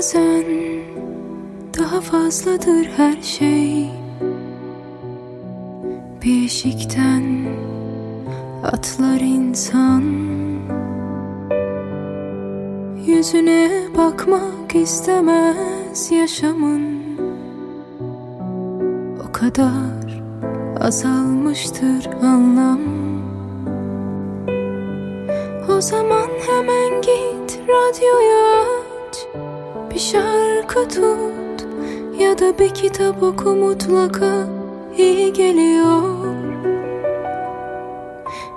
Bazen daha fazladır her şey. Bir eşikten atlar insan. Yüzüne bakmak istemez yaşamın. O kadar azalmıştır anlam. O zaman hemen git Bir şarkı tut ya da bir kitap oku mutlaka. İyi geliyor.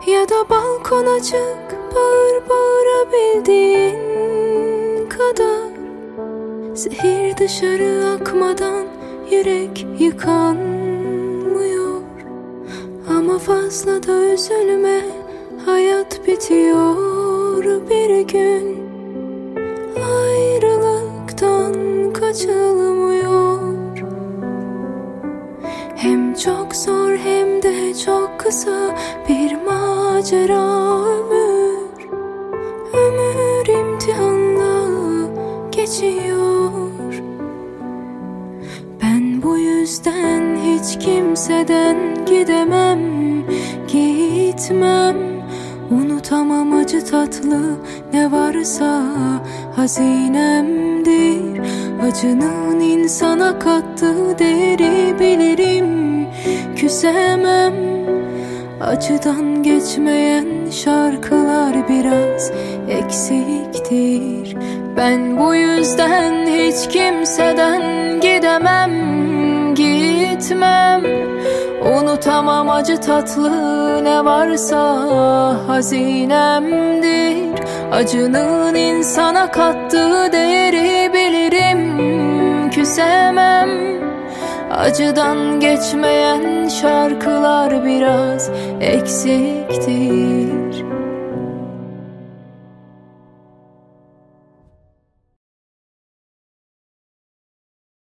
Ya da balkona çık bağır bağırabildiğin kadar. Zehir dışarı akmadan yürek yıkanmıyor. Ama fazla da üzülme hayat bitiyor bir gün kaçılmıyor Hem çok zor hem de çok kısa bir macera ömür. Ömür imtihanla geçiyor. Ben bu yüzden hiç kimseden gidemem Gitmem. Unutamam acı tatlı ne varsa hazinemdir Acının insana kattığı değeri bilirim. Küsemem Acıdan geçmeyen şarkılar biraz eksiktir. Ben bu yüzden hiç kimseden gidemem Gitmem. Unutamam acı tatlı ne varsa hazinemdir. Acının insana kattığı değeri Acıdan geçmeyen şarkılar biraz eksiktir